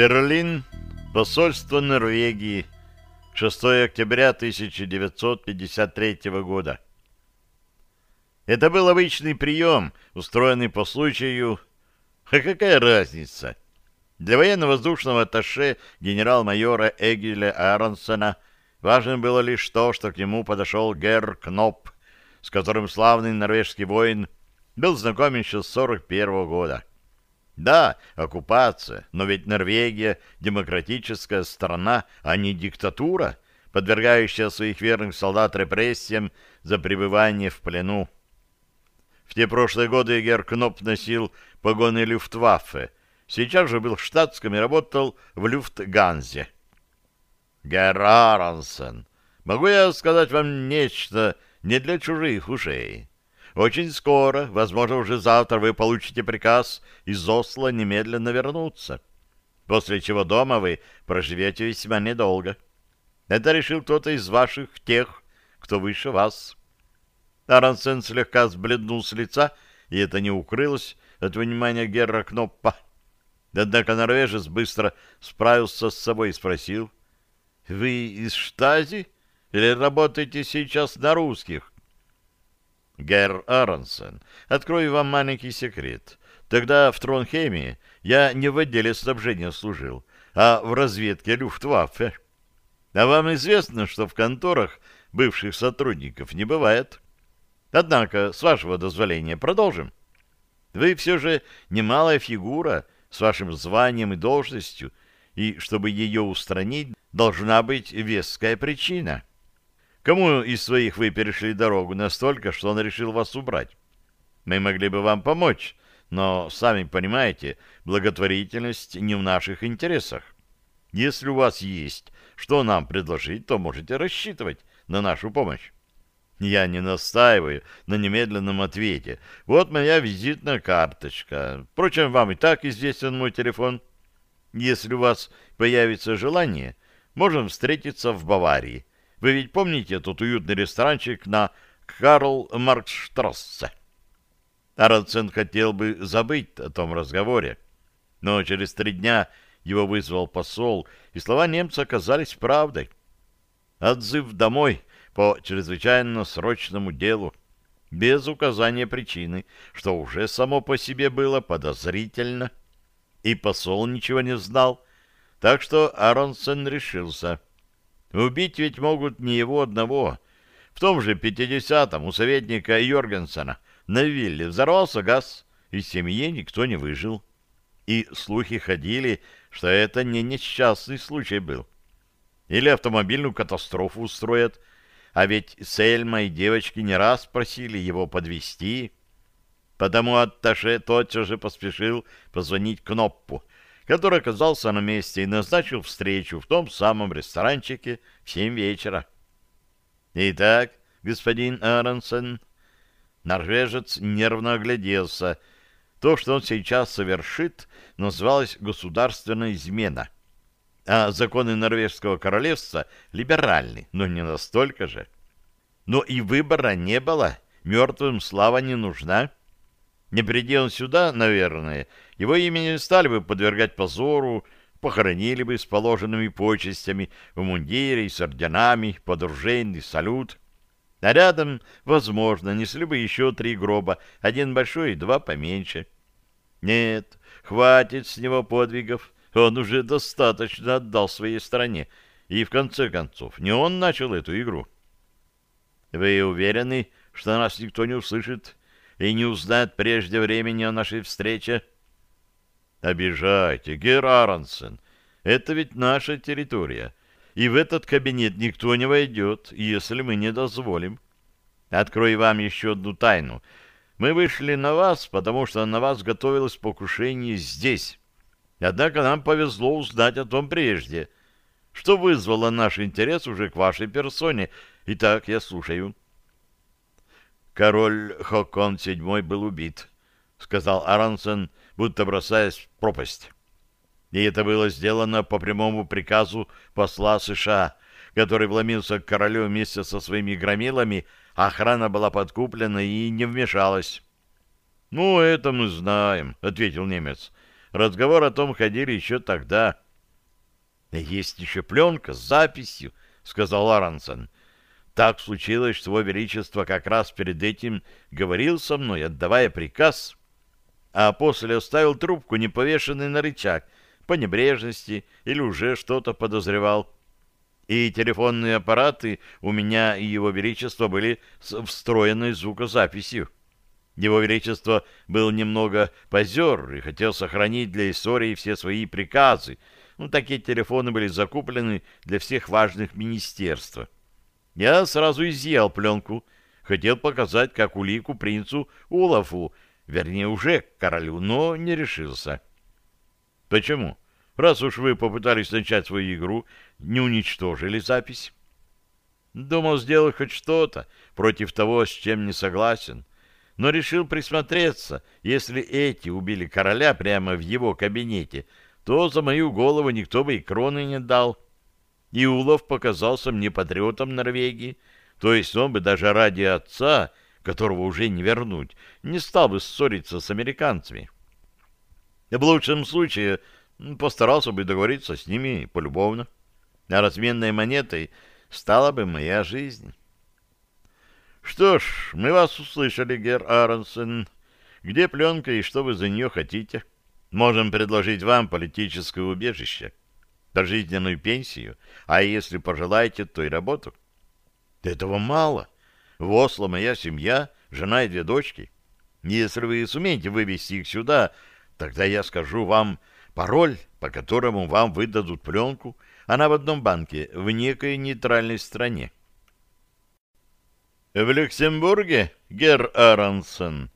Берлин, посольство Норвегии, 6 октября 1953 года. Это был обычный прием, устроенный по случаю... А какая разница? Для военно-воздушного атташе генерал-майора Эгеля Аронсона важно было лишь то, что к нему подошел Герр Кноп, с которым славный норвежский воин был знаком еще с 41 -го года. Да, оккупация, но ведь Норвегия — демократическая страна, а не диктатура, подвергающая своих верных солдат репрессиям за пребывание в плену. В те прошлые годы Герр Кноп носил погоны Люфтваффе, сейчас же был в штатском и работал в Люфтганзе. Герр Аронсен, могу я сказать вам нечто не для чужих ушей? Очень скоро, возможно, уже завтра вы получите приказ из Осло немедленно вернуться, после чего дома вы проживете весьма недолго. Это решил кто-то из ваших тех, кто выше вас. Аронсен слегка сбледнул с лица, и это не укрылось от внимания Герра Кноппа. Однако норвежец быстро справился с собой и спросил, «Вы из Штази или работаете сейчас на русских?» Герр Аронсон, открою вам маленький секрет. Тогда в Тронхейме я не в отделе снабжения служил, а в разведке Люфтваффе. А вам известно, что в конторах бывших сотрудников не бывает. Однако, с вашего дозволения, продолжим. Вы все же немалая фигура с вашим званием и должностью, и чтобы ее устранить, должна быть веская причина. — Кому из своих вы перешли дорогу настолько, что он решил вас убрать? Мы могли бы вам помочь, но, сами понимаете, благотворительность не в наших интересах. Если у вас есть что нам предложить, то можете рассчитывать на нашу помощь. Я не настаиваю на немедленном ответе. Вот моя визитная карточка. Впрочем, вам и так известен мой телефон. Если у вас появится желание, можем встретиться в Баварии. Вы ведь помните тот уютный ресторанчик на Карл Марксштрассе? Аронсен хотел бы забыть о том разговоре, но через три дня его вызвал посол, и слова немца оказались правдой. Отзыв домой по чрезвычайно срочному делу, без указания причины, что уже само по себе было подозрительно, и посол ничего не знал, так что Аронсен решился — Убить ведь могут не его одного. В том же 50-м у советника Йоргенсена на вилле взорвался газ, и семье никто не выжил. И слухи ходили, что это не несчастный случай был. Или автомобильную катастрофу устроят, а ведь Сельма и девочки не раз просили его подвести. Потому Атташе тотчас же поспешил позвонить Кноппу, который оказался на месте и назначил встречу в том самом ресторанчике в семь вечера. «Итак, господин Аронсон...» Норвежец нервно огляделся. То, что он сейчас совершит, называлось государственная измена. А законы норвежского королевства либеральны, но не настолько же. Но и выбора не было, мертвым слава не нужна. Не приди он сюда, наверное, его имени стали бы подвергать позору, похоронили бы с положенными почестями в мундире с орденами, подружейный салют. А рядом, возможно, несли бы еще три гроба, один большой и два поменьше. Нет, хватит с него подвигов, он уже достаточно отдал своей стране, и, в конце концов, не он начал эту игру. Вы уверены, что нас никто не услышит и не узнает прежде времени о нашей встрече? Обижайте, Гер Аронсен. Это ведь наша территория. И в этот кабинет никто не войдет, если мы не дозволим. Открою вам еще одну тайну. Мы вышли на вас, потому что на вас готовилось покушение здесь. Однако нам повезло узнать о том прежде, что вызвало наш интерес уже к вашей персоне. Итак, я слушаю. Король Хокон VII был убит, — сказал Аронсон, будто бросаясь в пропасть. И это было сделано по прямому приказу посла США, который вломился к королю вместе со своими громилами, а охрана была подкуплена и не вмешалась. — Ну, это мы знаем, — ответил немец. Разговор о том ходили еще тогда. Есть еще пленка с записью, сказал Аронсон. Так случилось, что его величество как раз перед этим говорил со мной, отдавая приказ, а после оставил трубку, не повешенной на рычаг, по небрежности или уже что-то подозревал. И телефонные аппараты у меня и его величества были с встроенной звукозаписью. Его Величество был немного позер и хотел сохранить для истории все свои приказы. Ну, такие телефоны были закуплены для всех важных министерств. Я сразу изъял пленку, хотел показать как улику принцу Улафу, вернее, уже королю, но не решился. Почему? Раз уж вы попытались начать свою игру, не уничтожили запись. Думал сделать хоть что-то против того, с чем не согласен но решил присмотреться. Если эти убили короля прямо в его кабинете, то за мою голову никто бы и кроны не дал. И Улов показался мне патриотом Норвегии, то есть он бы даже ради отца, которого уже не вернуть, не стал бы ссориться с американцами. В лучшем случае постарался бы договориться с ними полюбовно, а разменной монетой стала бы моя жизнь. Что ж, мы вас услышали, Гер Аронсен. Где пленка и что вы за нее хотите? Можем предложить вам политическое убежище, пожизненную пенсию, а если пожелаете, то и работу. Этого мало. В Осло моя семья, жена и две дочки. Если вы сумеете вывести их сюда, тогда я скажу вам пароль, по которому вам выдадут пленку. Она в одном банке, в некой нейтральной стране. В Люксембурге, гер Аронсон,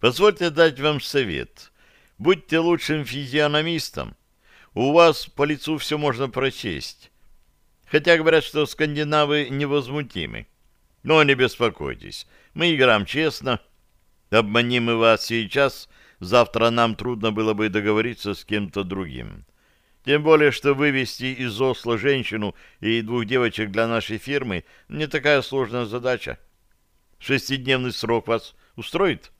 позвольте дать вам совет. Будьте лучшим физиономистом. У вас по лицу все можно прочесть. Хотя говорят, что скандинавы невозмутимы. Но не беспокойтесь, мы играем честно. Обманим мы вас сейчас, завтра нам трудно было бы договориться с кем-то другим. Тем более, что вывести из Осло женщину и двух девочек для нашей фирмы не такая сложная задача. Шестидневный срок вас устроит?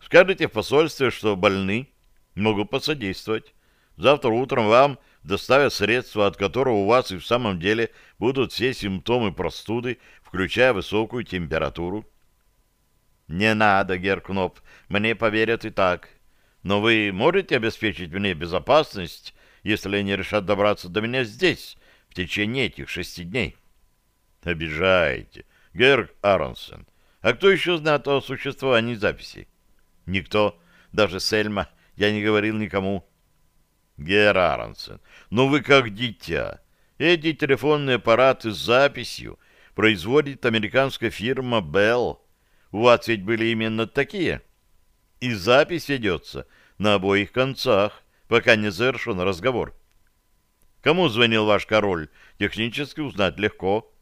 Скажите в посольстве, что больны, могу посодействовать. Завтра утром вам доставят средства, от которого у вас и в самом деле будут все симптомы простуды, включая высокую температуру. Не надо, Геркноп, мне поверят и так. Но вы можете обеспечить мне безопасность если они решат добраться до меня здесь в течение этих шести дней. Обижаете. Герг Аронсон. А кто еще знает о существовании записи? Никто. Даже Сельма. Я не говорил никому. Гер Аронсон. Ну вы как дитя. Эти телефонные аппараты с записью производит американская фирма Bell. У вас ведь были именно такие. И запись ведется на обоих концах пока не завершен разговор. Кому звонил ваш король, технически узнать легко.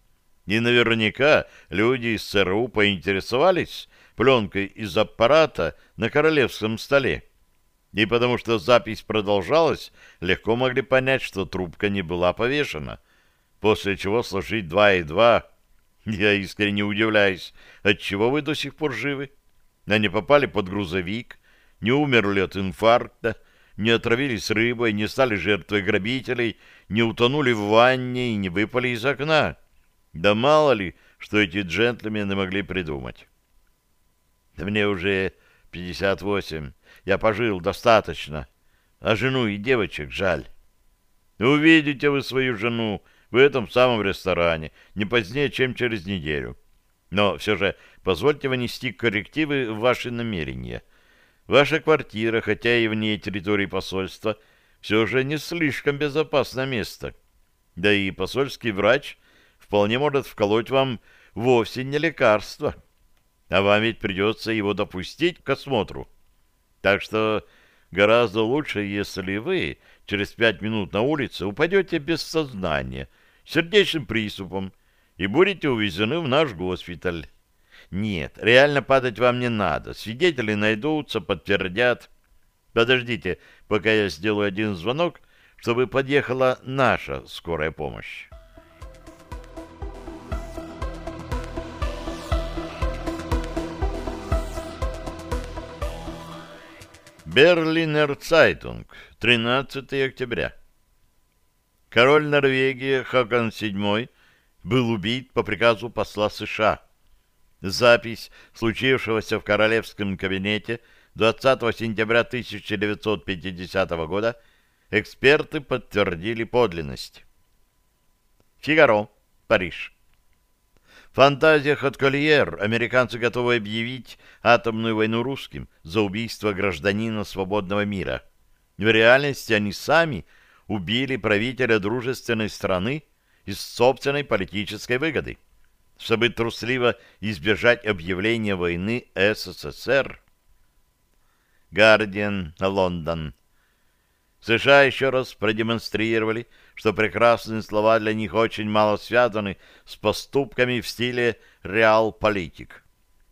И наверняка люди из ЦРУ поинтересовались пленкой из аппарата на королевском столе. И потому что запись продолжалась, легко могли понять, что трубка не была повешена. После чего сложить два и два... Я искренне удивляюсь, отчего вы до сих пор живы? Они попали под грузовик, не умерли от инфаркта, не отравились рыбой, не стали жертвой грабителей, не утонули в ванне и не выпали из окна. Да мало ли, что эти джентльмены могли придумать. Да мне уже 58, я пожил достаточно, а жену и девочек жаль. Увидите вы свою жену в этом самом ресторане не позднее, чем через неделю. Но все же позвольте внести коррективы в ваши намерения — Ваша квартира, хотя и вне территории посольства, все же не слишком безопасное место. Да и посольский врач вполне может вколоть вам вовсе не лекарство. А вам ведь придется его допустить к осмотру. Так что гораздо лучше, если вы через пять минут на улице упадете без сознания, сердечным приступом, и будете увезены в наш госпиталь. Нет, реально падать вам не надо. Свидетели найдутся, подтвердят. Подождите, пока я сделаю один звонок, чтобы подъехала наша скорая помощь. Берлинер Цайтунг, 13 октября. король Норвегии Хакон VII был убит по приказу посла США. Запись случившегося в королевском кабинете 20 сентября 1950 года эксперты подтвердили подлинность. Фигаро, Париж. Фантазиях от Кольер американцы готовы объявить атомную войну русским за убийство гражданина свободного мира. В реальности они сами убили правителя дружественной страны из собственной политической выгоды, чтобы трусливо избежать объявления войны СССР. Гардиан, Лондон. США еще раз продемонстрировали, что прекрасные слова для них очень мало связаны с поступками в стиле реал-политик.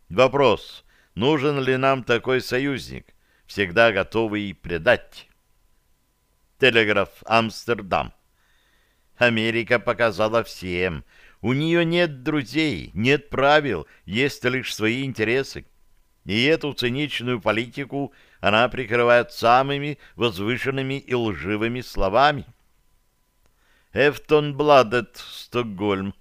Вопрос, нужен ли нам такой союзник, всегда готовый предать? Телеграф Амстердам. Америка показала всем, у нее нет друзей, нет правил, есть лишь свои интересы. И эту циничную политику она прикрывает самыми возвышенными и лживыми словами. Эфтон Бладет, Стокгольм.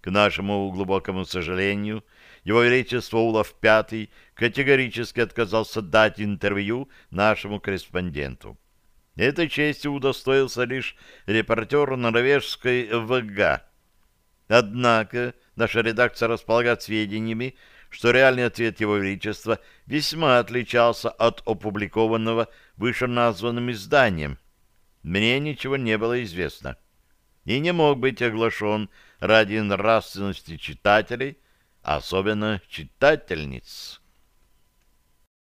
К нашему глубокому сожалению, его Величество Улов V категорически отказался дать интервью нашему корреспонденту. Этой честью удостоился лишь репортер норвежской ВГ. Однако наша редакция располагает сведениями, что реальный ответ Его Величества весьма отличался от опубликованного вышеназванным изданием. Мне ничего не было известно и не мог быть оглашен ради нравственности читателей, особенно читательниц.